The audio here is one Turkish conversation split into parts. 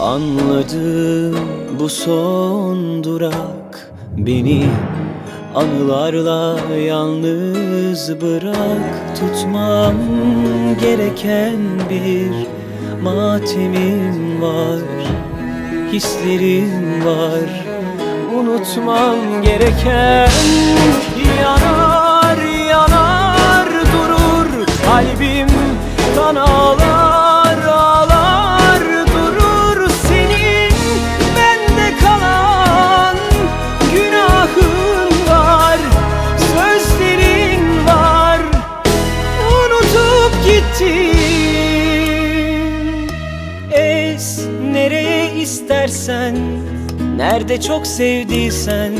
Anladım bu son durak beni anılarla yalnız bırak Tutmam gereken bir matemim var Hislerim var. Unutmam gereken Yanar yanar durur kalbim kan ağlar istersen nerede çok sevdiysen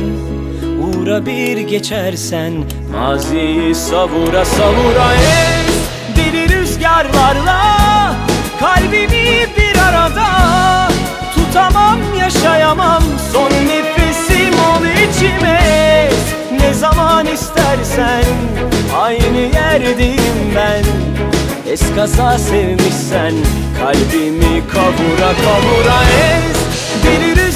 uğra bir geçersen maziyi savura savura es deli rüzgarlarla kalbimi bir arada tutamam yaşayamam. Son nefesim ol içime. Ne zaman istersen aynı yerdeyim ben Eskaza sevmişsen kalbimi kavura kavura ez Deli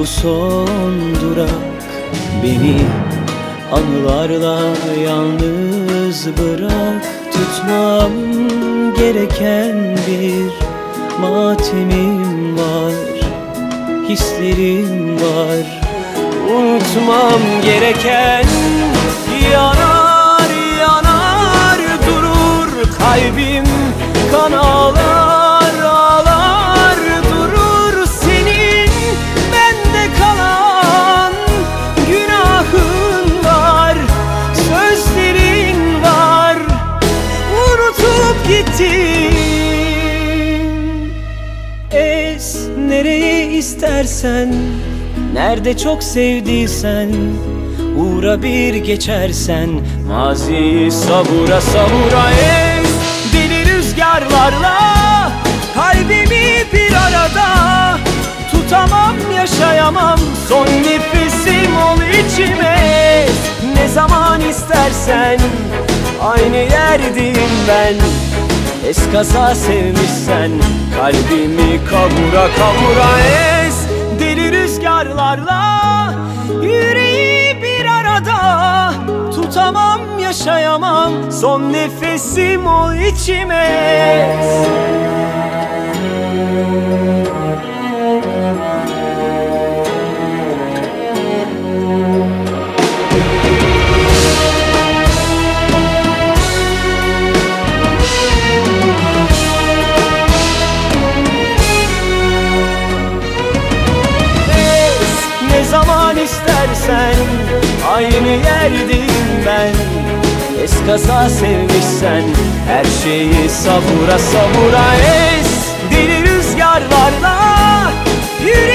bu son durak Beni anılarla yalnız bırak. Tutmam gereken bir matemim var Hislerim var. Unutmam gereken istersen Nerede çok sevdiysen Uğra bir geçersen Maziyi savura savura ez. Deli rüzgarlarla Kalbimi bir arada Tutamam yaşayamam. Son nefesim ol içime. Ne zaman istersen Aynı yerdeyim ben Eskaza sevmişsen Kalbimi kavura kavura ez Deli rüzgarlarla Yüreği bir arada Tutamam yaşayamam. Son nefesim ol içime. Es istersen Aynı yerdeyim ben. Eskaza sevmişsen Her şeyi savura savura es. Deli rüzgarlarla Yürü